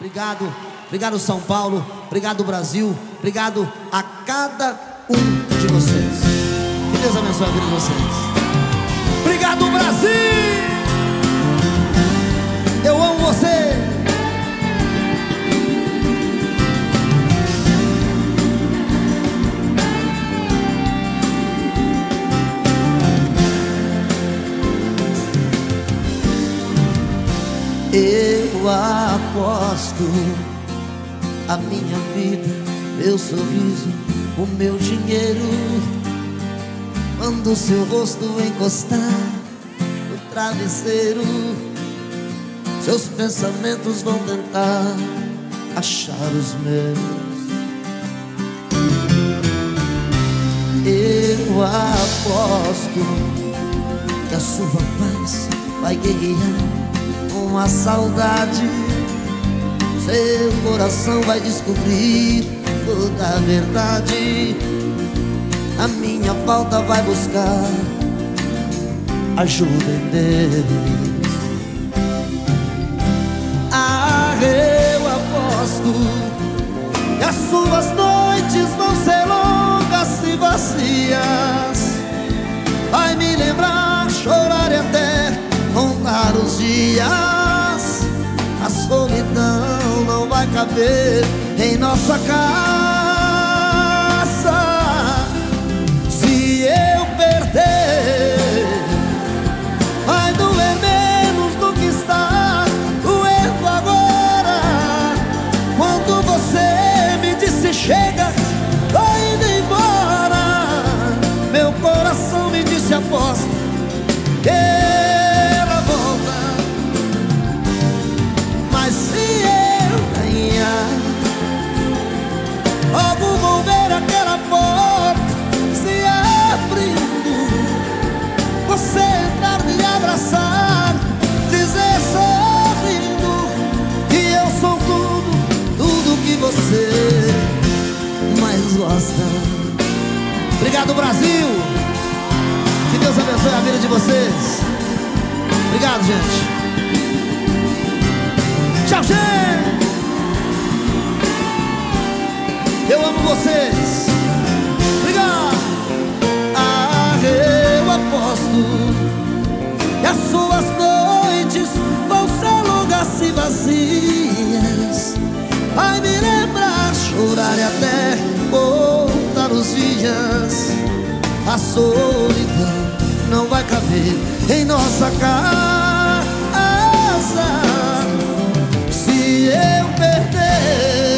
Obrigado, obrigado São Paulo, obrigado Brasil, obrigado a cada um de vocês. Que Deus abençoe a vida de vocês. Aposto a minha vida, meu sorriso, o meu dinheiro. Quando seu rosto encostar no travesseiro, seus pensamentos vão tentar achar os meus. Eu aposto que a sua paz vai guerrear com a saudade. Seu coração vai descobrir toda a verdade. A minha falta vai buscar ajuda em Deus. Ah, eu aposto que as suas noites vão ser longas em nossa casa. Obrigado Brasil que Deus abençoe a vida de vocês. Obrigado, gente. Tchau, gente. Eu amo vocês. Obrigado. Ah, eu aposto que as A solidão não vai caber em nossa casa. Se eu perder,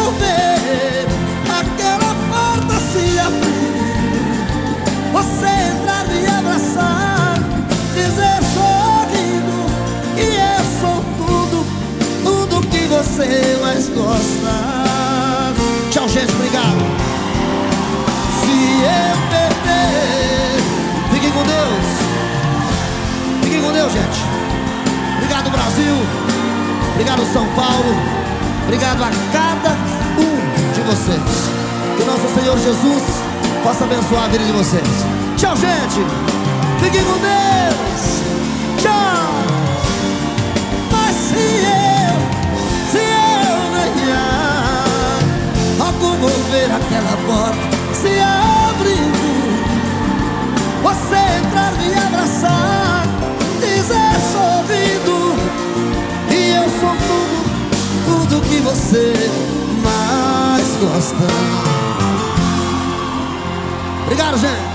vou ver aquela porta se abrir. Você entrar, me abraçar, dizer sorrindo que eu sou tudo, tudo que você mais gosta. Tchau, gente, obrigado. Se eu perder, fiquem com Deus. Fiquem com Deus, gente. Obrigado, Brasil. Obrigado, São Paulo. Obrigado a cada um de vocês. Que nosso Senhor Jesus possa abençoar a vida de vocês. Tchau, gente. Fiquem com Deus. Tchau. Mas se eu, se eu ganhar, logo vou ver aquela porta você mais gosta. Obrigado, gente